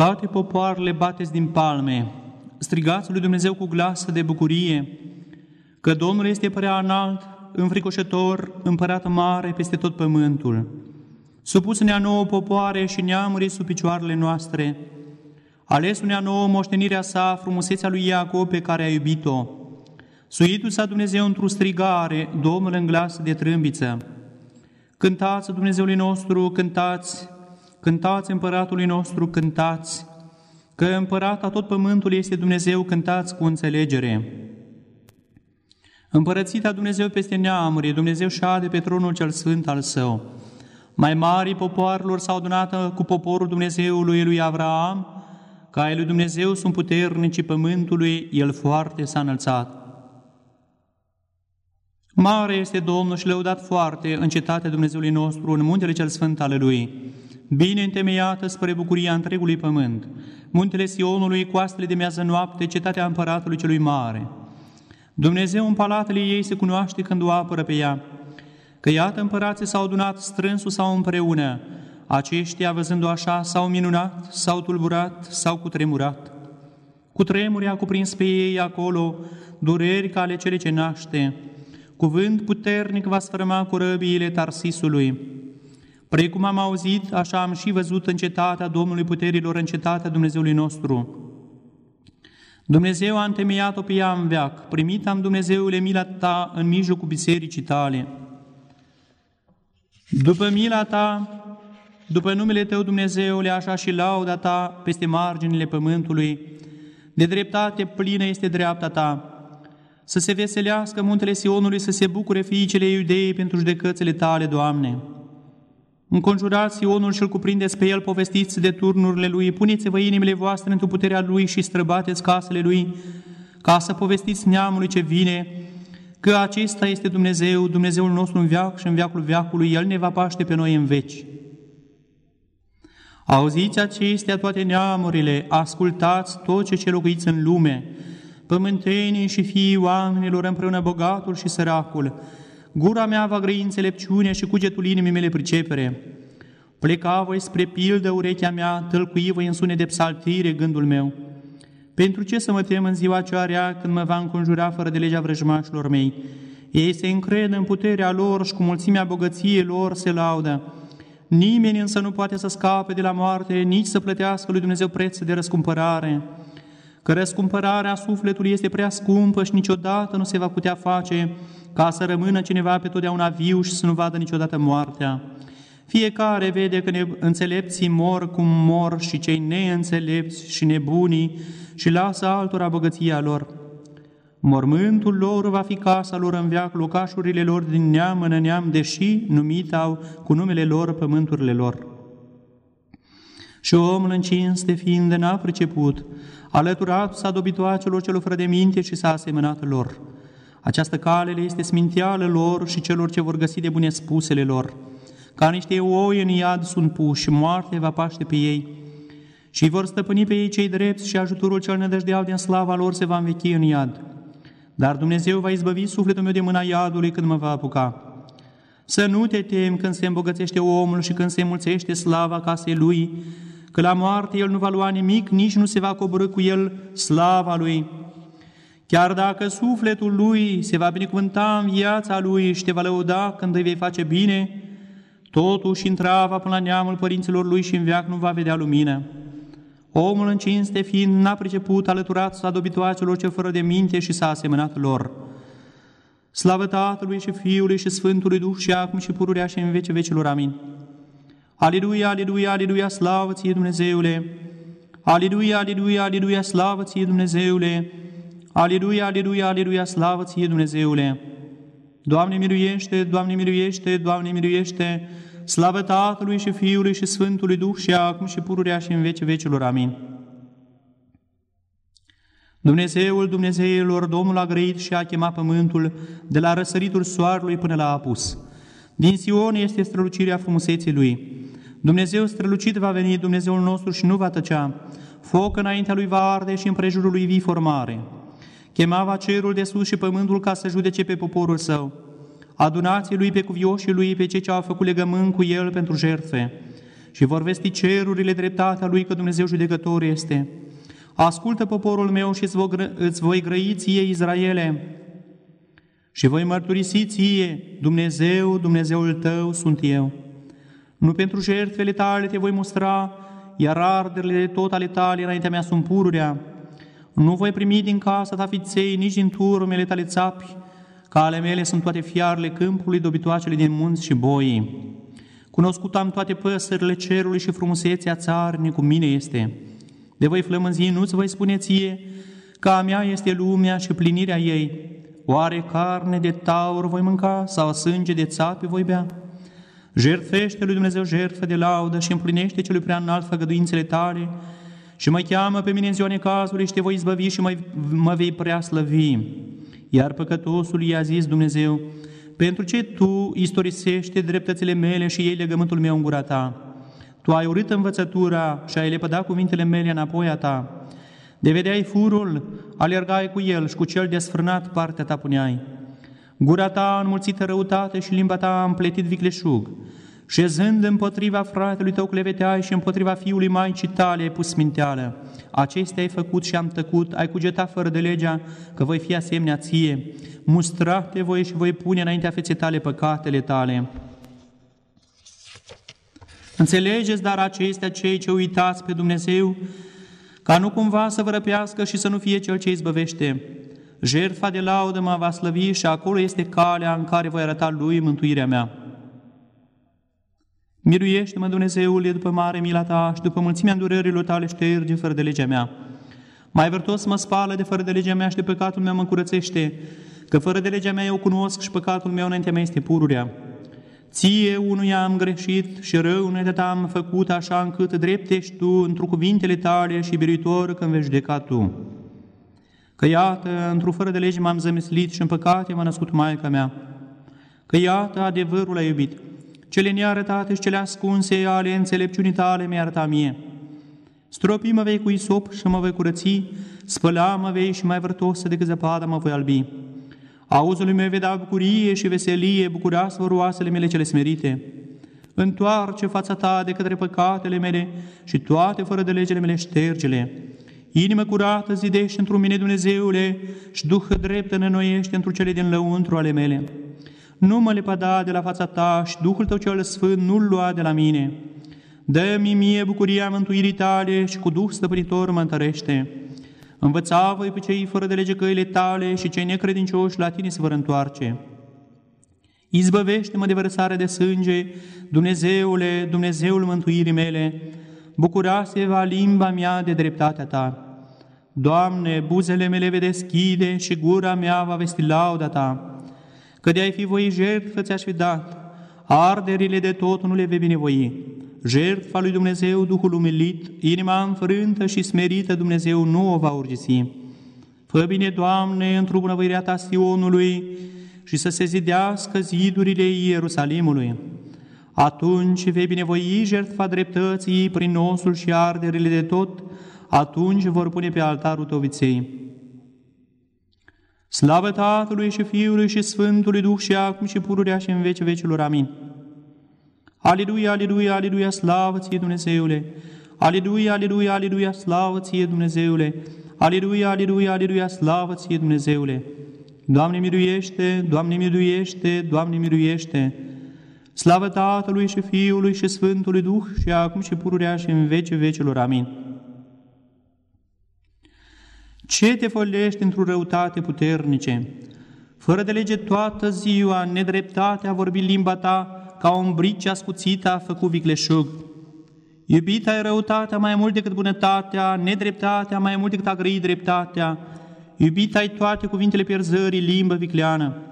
Toate popoarele bateți din palme, strigați lui Dumnezeu cu glas de bucurie, că Domnul este prea înalt, înfricoșător, împărat mare peste tot pământul. Supus-ne-a nouă popoare și neamuri sub picioarele noastre, ales-ne-a nouă moștenirea sa, frumusețea lui Iacob pe care a iubit-o. Suitul sa Dumnezeu într-o strigare, Domnul în glas de trâmbiță. Cântați Dumnezeului nostru, cântați, cântați împăratului nostru, cântați, că împărata tot pământul este Dumnezeu, cântați cu înțelegere. Împărățita Dumnezeu peste neamuri, Dumnezeu șade pe tronul cel sfânt al său. Mai mari popoarelor s-au adunat cu poporul Dumnezeului lui Avraam, ca ai lui Dumnezeu sunt puternici pământului, el foarte s-a înălțat. Mare este Domnul și lăudat foarte în cetatea Dumnezeului nostru, în muntele cel sfânt al Lui, bine întemeiată spre bucuria întregului pământ, muntele Sionului, coastele de miază noapte, cetatea împăratului celui mare. Dumnezeu în palatele ei se cunoaște când o apără pe ea, că iată împărații s-au adunat strânsul sau împreună, aceștia, văzându așa, s-au minunat, s-au tulburat, s-au cutremurat. Cu tremuri a cuprins pe ei acolo dureri ca ale cele ce naște. Cuvânt puternic va sfârma răbiile Tarsisului. Precum am auzit, așa am și văzut în cetatea Domnului puterilor, în cetatea Dumnezeului nostru. Dumnezeu a întemeiat-o pe ea în veac, primit am Dumnezeule mila ta în mijlocul bisericii tale. După mila ta, după numele Tău, Dumnezeule, așa și lauda Ta peste marginile pământului, de dreptate plină este dreapta Ta, să se veselească muntele Sionului, să se bucure fiicele iudeii pentru judecățile Tale, Doamne. Înconjurați Sionul și-l cuprindeți pe el, povestiți de turnurile lui, puneți-vă inimile voastre într puterea lui și străbateți casele lui, ca să povestiți neamului ce vine, că acesta este Dumnezeu, Dumnezeul nostru în veac și în veacul veacului, El ne va paște pe noi în veci. Auziți acestea toate neamurile, ascultați tot ce ce locuiți în lume, pământenii și fiii oamenilor împreună bogatul și săracul. Gura mea va grăi înțelepciune și cugetul inimii mele pricepere. Pleca voi spre pildă urechea mea, tălcui voi în sune de psaltire gândul meu. Pentru ce să mă tem în ziua cea rea când mă va înconjura fără de legea vrăjmașilor mei? Ei se încred în puterea lor și cu mulțimea bogăției lor se laudă. Nimeni însă nu poate să scape de la moarte, nici să plătească lui Dumnezeu preț de răscumpărare. Că răscumpărarea sufletului este prea scumpă și niciodată nu se va putea face ca să rămână cineva pe totdeauna viu și să nu vadă niciodată moartea. Fiecare vede că înțelepții mor cum mor și cei neînțelepți și nebunii și lasă altora bogăția lor. Mormântul lor va fi casa lor în veac, locașurile lor din neam în neam, deși numit au cu numele lor pământurile lor. Și omul în cinste fiind n-a priceput, alăturat s-a dobitoa celor celor fără de minte și s-a asemănat lor. Această cale le este sminteală lor și celor ce vor găsi de bune spusele lor. Ca niște oi în iad sunt puși și moarte va paște pe ei. Și vor stăpâni pe ei cei drepți și ajutorul cel nădăjdeau din slava lor se va învechi în iad. Dar Dumnezeu va izbăvi sufletul meu de mâna iadului când mă va apuca. Să nu te temi când se îmbogățește omul și când se mulțește slava casei lui, că la moarte el nu va lua nimic, nici nu se va coborâ cu el slava lui. Chiar dacă sufletul lui se va binecuvânta în viața lui și te va lăuda când îi vei face bine, totuși intrava până la neamul părinților lui și în veac nu va vedea lumină. Omul în cinste fiind n-a priceput, alăturat s-a dobitoa celor ce fără de minte și s-a asemănat lor. Slavă Tatălui și Fiului și Sfântului Duh și acum și pururea și în vece vecilor. Amin. Aleluia, aleluia, aleluia, slavă ție Dumnezeule! Aleluia, aleluia, aleluia, slavă ție Dumnezeule! Aleluia, aleluia, aleluia, slavă ție Dumnezeule! Doamne miluiește, Doamne miluiește, Doamne miluiește! Slavă Tatălui și Fiului și Sfântului Duh și acum și pururea și în vece vecilor. Amin. Dumnezeul Dumnezeilor, Domnul a grăit și a chemat pământul de la răsăritul soarelui până la apus. Din Sion este strălucirea frumuseții Lui. Dumnezeu strălucit va veni, Dumnezeul nostru și nu va tăcea. Foc înaintea Lui va arde și împrejurul Lui vii formare. Chemava cerul de sus și pământul ca să judece pe poporul său adunați lui pe cuvioșii lui, pe cei ce au făcut legământ cu el pentru jertfe și vor vesti cerurile dreptatea Lui că Dumnezeu judecător este. Ascultă poporul meu și îți voi grăi ție, Izraele, și voi mărturisi ție, Dumnezeu, Dumnezeul tău sunt eu. Nu pentru jertfele tale te voi mustra, iar arderile de tot ale tale înaintea mea sunt pururea. Nu voi primi din casa ta fiței, nici din turmele tale țapi, ca ale mele sunt toate fiarele câmpului, dobitoacele din munți și boii. Cunoscut am toate păsările cerului și frumusețea țarnii cu mine este. De voi flămânzi, nu-ți voi spune ție, că a mea este lumea și plinirea ei. Oare carne de taur voi mânca sau sânge de țapi voi bea? Jertfește lui Dumnezeu jertfă de laudă și împlinește celui prea înalt făgăduințele tale și mă cheamă pe mine în ziua necazului și te voi izbăvi și mă, mă vei prea slăvi. Iar păcătosul i-a zis Dumnezeu, pentru ce tu istorisește dreptățile mele și ei legământul meu în gura ta? Tu ai urât învățătura și ai lepădat cuvintele mele înapoi a ta. De vedeai furul, alergai cu el și cu cel desfrânat partea ta puneai. Gura ta a înmulțită răutate și limba ta a împletit vicleșug. Șezând împotriva fratelui tău cleveteai și împotriva fiului maicii tale ai pus minteală. Acestea ai făcut și am tăcut, ai cugetat fără de legea, că voi fi asemenea ție. Mustrate voi și voi pune înaintea feței tale păcatele tale. Înțelegeți dar acestea cei ce uitați pe Dumnezeu, ca nu cumva să vă răpească și să nu fie cel ce izbăvește. Jertfa de laudă mă va slăvi și acolo este calea în care voi arăta lui mântuirea mea. Miruiește-mă, Dumnezeule, după mare mila ta și după mulțimea îndurărilor tale șterge fără de legea mea. Mai vărtos mă spală de fără de legea mea și de păcatul meu mă curățește, că fără de legea mea eu cunosc și păcatul meu înaintea mea este pururea. Ție unuia am greșit și rău înaintea am făcut așa încât drept ești Tu într cuvintele tale și biruitor când vei judeca Tu. Că iată, într-o fără de lege m-am zămislit și în păcate m-a născut Maica mea. Că iată, adevărul a iubit. Cele nearătate și cele ascunse ale înțelepciunii tale mi-a arătat mie. Stropi mă vei cu isop și mă vei curăți, spăla mă vei și mai vărtosă decât zăpada mă voi albi. Auzul meu vei da bucurie și veselie, bucurească roasele mele cele smerite. Întoarce fața ta de către păcatele mele și toate fără de legele mele ștergele. Inimă curată zidește într mine, Dumnezeule, și Duh drept înnoiește într cele din lăuntru ale mele. Nu mă lepăda de la fața ta și Duhul tău cel sfânt nu-l lua de la mine. Dă-mi mie bucuria mântuirii tale și cu Duh stăpânitor mă întărește. Învăța voi pe cei fără de lege căile tale și cei necredincioși la tine se vor întoarce. Izbăvește-mă de vărsare de sânge, Dumnezeule, Dumnezeul mântuirii mele, bucurase va limba mea de dreptatea Ta. Doamne, buzele mele vei deschide și gura mea va vesti lauda Ta. Că de-ai fi voi jertfă ți-aș fi dat, arderile de tot nu le vei binevoi. Jertfa lui Dumnezeu, Duhul umilit, inima înfrântă și smerită Dumnezeu nu o va urgisi. Fă bine, Doamne, într-o bunăvăirea Ta Sionului și să se zidească zidurile Ierusalimului. Atunci vei binevoi jertfa dreptății prin osul și arderile de tot, atunci vor pune pe altarul tău viței. Slavă Tatălui și Fiului și Sfântului Duh și acum și pururea și în vece vecilor. Amin. Aleluia, aleluia, aleluia, slavă ție Dumnezeule! Aleluia, aleluia, aleluia, slavă ție Dumnezeule! Aleluia, aleluia, aleluia, slavă ție Dumnezeule! Doamne miluiește, Doamne miluiește, Doamne miluiește! Slavă Tatălui și Fiului și Sfântului Duh și acum și pururea și în vece vecilor. Amin. Ce te folești într-o răutate puternice? Fără de lege toată ziua, nedreptatea vorbi limba ta, ca un brici ascuțită a făcut vicleșug. Iubita e răutatea mai mult decât bunătatea, nedreptatea mai mult decât a grăi dreptatea. Iubita ai toate cuvintele pierzării, limbă vicleană.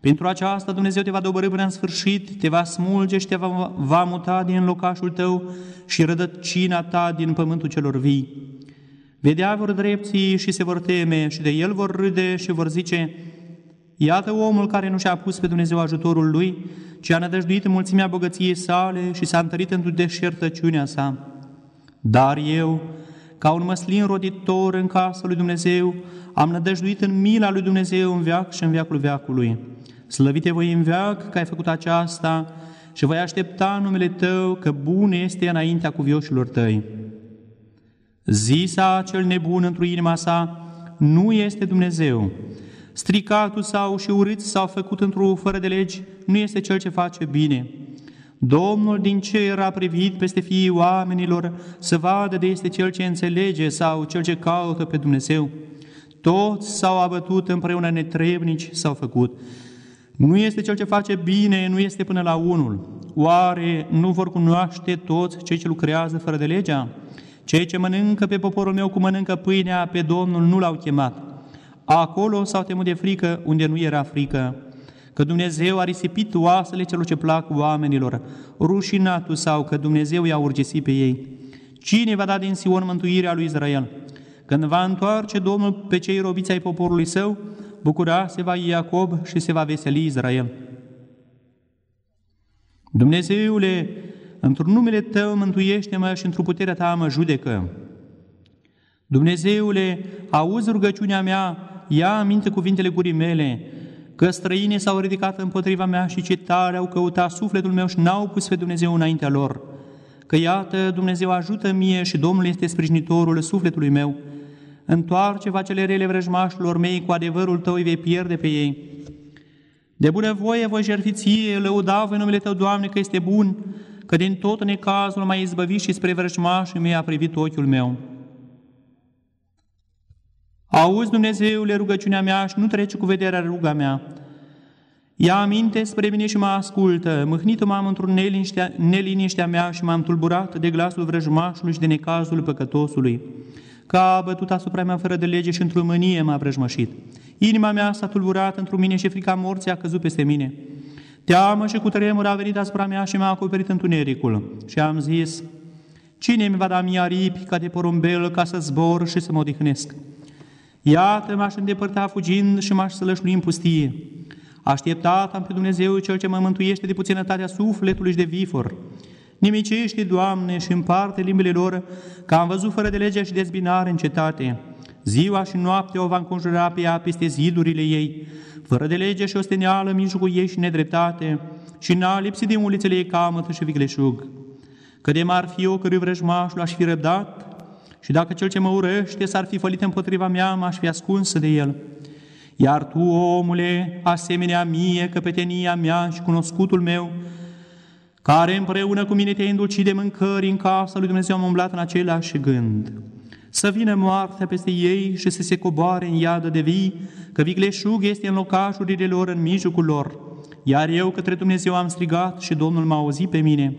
Pentru aceasta Dumnezeu te va dobărâ până în sfârșit, te va smulge și te va, va muta din locașul tău și rădăcina ta din pământul celor vii. Vedea vor drepții și se vor teme și de el vor râde și vor zice, Iată omul care nu și-a pus pe Dumnezeu ajutorul lui, ci a nădăjduit în mulțimea bogăției sale și s-a întărit într-o deșertăciunea sa. Dar eu, ca un măslin roditor în casa lui Dumnezeu, am nădăjduit în mila lui Dumnezeu în veac și în veacul veacului. Slăvite voi în veac că ai făcut aceasta, și voi aștepta numele Tău că bun este înaintea cuvioșilor Tăi. Zisa cel nebun într inima sa, nu este Dumnezeu. Stricatul sau și urât s-au făcut într-o fără de legi, nu este cel ce face bine. Domnul din cer a privit peste fiii oamenilor să vadă de este cel ce înțelege sau cel ce caută pe Dumnezeu. Toți s-au abătut împreună netrebnici s-au făcut. Nu este cel ce face bine, nu este până la unul. Oare nu vor cunoaște toți cei ce lucrează fără de legea? Cei ce mănâncă pe poporul meu cum mănâncă pâinea, pe Domnul nu l-au chemat. Acolo s-au temut de frică unde nu era frică că Dumnezeu a risipit oasele celor ce plac oamenilor, rușinatul sau că Dumnezeu i-a urgesit pe ei. Cine va da din Sion mântuirea lui Israel? Când va întoarce Domnul pe cei robiți ai poporului său, bucura se va Iacob și se va veseli Israel. Dumnezeule, într-un numele Tău mântuiește-mă și într-o puterea Ta mă judecă. Dumnezeule, auzi rugăciunea mea, ia aminte cuvintele gurii mele, că străinii s-au ridicat împotriva mea și ce tare au căutat sufletul meu și n-au pus pe Dumnezeu înaintea lor. Că iată, Dumnezeu ajută mie și Domnul este sprijinitorul sufletului meu. Întoarce-vă cele rele vrăjmașilor mei, cu adevărul tău îi vei pierde pe ei. De bunăvoie voi jertfi ție, lăuda voi numele Tău, Doamne, că este bun, că din tot necazul m-ai izbăvit și spre vrăjmașii mei a privit ochiul meu. Auzi, Dumnezeule, rugăciunea mea și nu trece cu vederea ruga mea. Ia aminte spre mine și mă ascultă. Mâhnită m-am într-un neliniștea, neliniștea mea și m-am tulburat de glasul vrăjmașului și de necazul păcătosului. Ca a bătut asupra mea fără de lege și într-o mânie m-a vrăjmășit. Inima mea s-a tulburat într-o mine și frica morții a căzut peste mine. Teamă și cu tremur a venit asupra mea și m-a acoperit întunericul. Și am zis, cine mi va da mie aripi ca de porumbel ca să zbor și să mă odihnesc? Iată, m-aș îndepărta fugind și m-aș sălășlui în pustie. Așteptat am pe Dumnezeu, Cel ce mă mântuiește de puținătatea sufletului și de vifor. Nimicește, Doamne, și împarte limbile lor, că am văzut fără de legea și dezbinare în cetate. Ziua și noaptea o va înconjura pe ea peste zidurile ei, fără de lege și osteneală în mijlocul ei și nedreptate, și n-a lipsit din ulițele ei camătă și vicleșug. Că de m-ar fi eu cărui vrăjmașul aș fi răbdat, și dacă cel ce mă urăște s-ar fi fălit împotriva mea, m-aș fi ascuns de el. Iar tu, omule, asemenea mie, căpetenia mea și cunoscutul meu, care împreună cu mine te-ai îndulcit de mâncări în casa lui Dumnezeu, am umblat în același gând. Să vină moartea peste ei și să se coboare în iadă de vii, că vicleșug este în locașurile lor, în mijlocul lor. Iar eu către Dumnezeu am strigat și Domnul m-a auzit pe mine.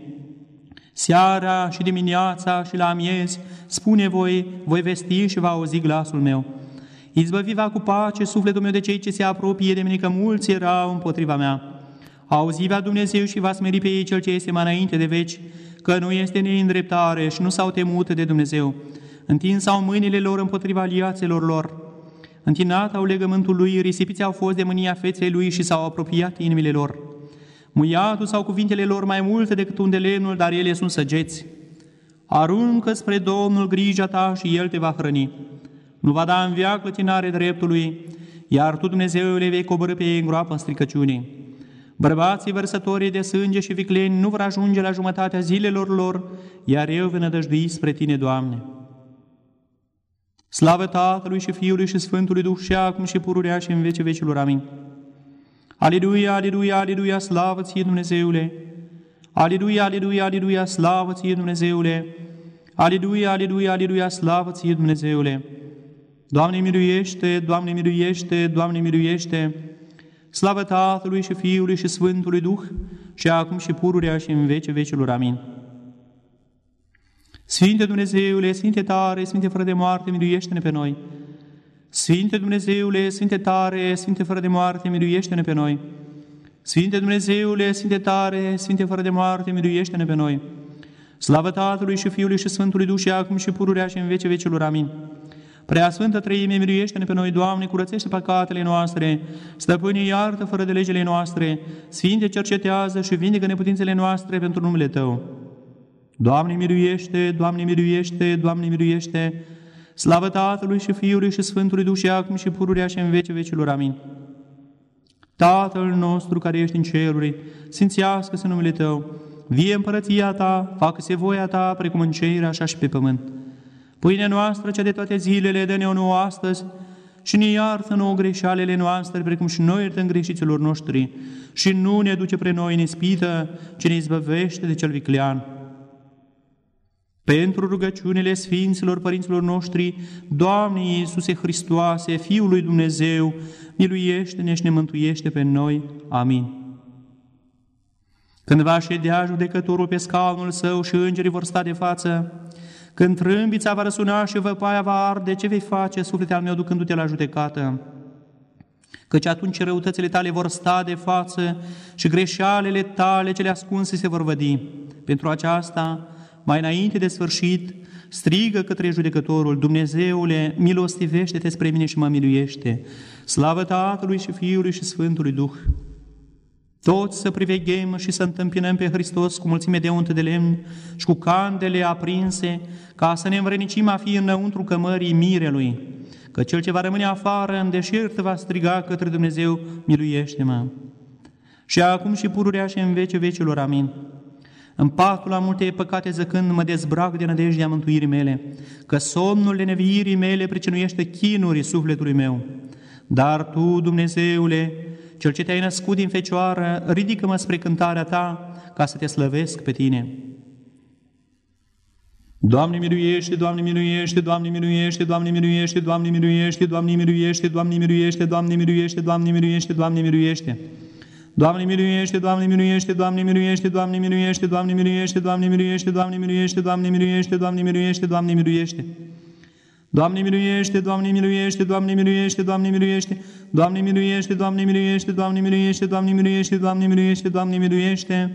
Seara și dimineața și la amiezi, spune voi, voi vesti și va auzi glasul meu. Izbăvi va cu pace sufletul meu de cei ce se apropie de mine, că mulți erau împotriva mea. Auzi va Dumnezeu și va smeri pe ei cel ce este mai înainte de veci, că nu este neîndreptare și nu s-au temut de Dumnezeu. Întins au mâinile lor împotriva aliațelor lor. Întinat au legământul lui, risipiți au fost de mânia feței lui și s-au apropiat inimile lor. Muiatul sau cuvintele lor mai multe decât un de lemnul, dar ele sunt săgeți. Aruncă spre Domnul grija ta și El te va hrăni. Nu va da în viață clătinare dreptului, iar tu, Dumnezeu, le vei coborâ pe ei în groapă în stricăciunii. Bărbații vărsătorii de sânge și vicleni nu vor ajunge la jumătatea zilelor lor, iar eu vă nădăjdui spre Tine, Doamne. Slavă Tatălui și Fiului și Sfântului Duh și acum și pururea și în vece vecilor. Amin. Aleluia, aleluia, aleluia, slavă ție Dumnezeule! Aleluia, aleluia, aleluia, slavă ție Dumnezeule! Aleluia, aleluia, aleluia, slavă ție Dumnezeule! Doamne miluiește, Doamne miluiește, Doamne miluiește! Slavă Tatălui și Fiului și Sfântului Duh, și acum și pururea și în vece vecilor. Amin. Sfinte Dumnezeule, Sfinte tare, Sfinte fără de moarte, miluiește-ne pe noi! Sfinte Dumnezeule, Sfinte tare, Sfinte fără de moarte, miluiește-ne pe noi. Sfinte Dumnezeule, Sfinte tare, Sfinte fără de moarte, miluiește-ne pe noi. Slavă Tatălui și Fiului și Sfântului Duh și acum și pururea și în vece vecilor. Amin. Prea Sfântă Trăime, miluiește-ne pe noi, Doamne, curățește păcatele noastre, stăpâne iartă fără de legile noastre, Sfinte cercetează și vindecă neputințele noastre pentru numele Tău. Doamne, miluiește, Doamne, miluiește, Doamne, miluiește, Slavă Tatălui și Fiului și Sfântului Duh și acum și pururea și în vece vecilor. Amin. Tatăl nostru care ești în ceruri, sfințească-se numele Tău, vie împărăția Ta, facă-se voia Ta, precum în cer, așa și pe pământ. Pâinea noastră, cea de toate zilele, dă-ne-o nouă astăzi și ne iartă nouă greșalele noastre, precum și noi iertăm greșiților noștri. Și nu ne duce pre noi în ispită, ci ne izbăvește de cel viclean. Pentru rugăciunile Sfinților Părinților noștri, Doamne Iisuse Hristoase, Fiul lui Dumnezeu, miluiește-ne și ne mântuiește pe noi. Amin. Când va ședea judecătorul pe scaunul său și îngerii vor sta de față, când trâmbița va răsuna și văpaia va arde, ce vei face, suflete al meu, ducându-te la judecată? Căci atunci răutățile tale vor sta de față și greșalele tale cele ascunse se vor vădi. Pentru aceasta, mai înainte de sfârșit, strigă către judecătorul, Dumnezeule, milostivește-te spre mine și mă miluiește. Slavă Tatălui și Fiului și Sfântului Duh! Toți să priveghem și să întâmpinăm pe Hristos cu mulțime de unte de lemn și cu candele aprinse, ca să ne învrenicim a fi înăuntru cămării mirelui, că cel ce va rămâne afară în deșert va striga către Dumnezeu, miluiește-mă. Și acum și pururea și în vece vecilor, amin. În patul la multe păcate zăcând mă dezbrac de nădejdea mântuirii mele, că somnul de neviirii mele pricinuiește chinurii sufletului meu. Dar Tu, Dumnezeule, Cel ce te-ai născut din Fecioară, ridică-mă spre cântarea Ta, ca să te slăvesc pe Tine. Doamne miluiește, Doamne miluiește, Doamne miluiește, Doamne miluiește, Doamne miluiește, Doamne miluiește, Doamne miluiește, Doamne miluiește, Doamne miluiește, Doamne miluiește. Doamne miluiește, Doamne miluiește, Doamne miluiește, Doamne miluiește, Doamne miluiește, Doamne miluiește, Doamne miluiește, Doamne miluiește, Doamne miluiește, Doamne miluiește. Doamne miluiește, Doamne miluiește, Doamne miluiește, Doamne miluiește, Doamne miluiește, Doamne miluiește, Doamne miluiește, Doamne miluiește, Doamne miluiește, Doamne miluiește.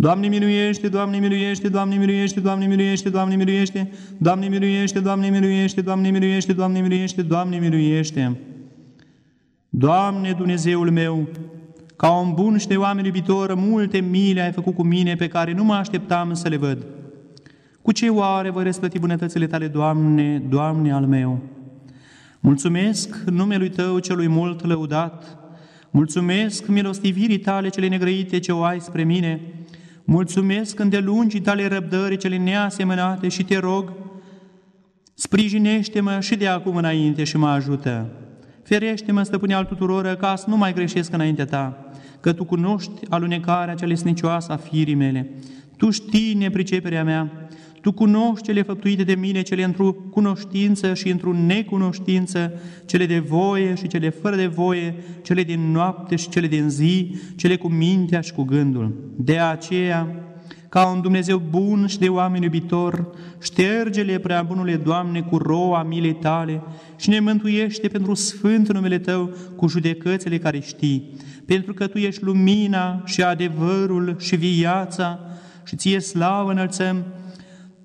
Doamne miluiește, Doamne miluiește, Doamne miluiește, Doamne miluiește, Doamne miluiește, Doamne miluiește, Doamne miluiește, Doamne miluiește, Doamne miluiește, Doamne miluiește. Doamne Dumnezeul meu, ca un bun și de oameni iubitor, multe mile ai făcut cu mine pe care nu mă așteptam să le văd. Cu ce oare voi răsplăti bunătățile tale, Doamne, Doamne al meu? Mulțumesc numelui Tău celui mult lăudat, mulțumesc milostivirii tale cele negrăite ce o ai spre mine, mulțumesc îndelungii tale răbdări cele neasemănate și te rog, sprijinește-mă și de acum înainte și mă ajută. Ferește-mă, stăpâne al tuturor, ca să nu mai greșesc înaintea Ta, că Tu cunoști alunecarea cea lesnicioasă a firii mele. Tu știi nepriceperea mea, Tu cunoști cele făptuite de mine, cele într-o cunoștință și într-o necunoștință, cele de voie și cele fără de voie, cele din noapte și cele din zi, cele cu mintea și cu gândul. De aceea, ca un Dumnezeu bun și de oameni iubitor, șterge-le prea bunule Doamne cu roa milei tale și ne mântuiește pentru sfânt numele Tău cu judecățile care știi, pentru că Tu ești lumina și adevărul și viața și Ție slavă înălțăm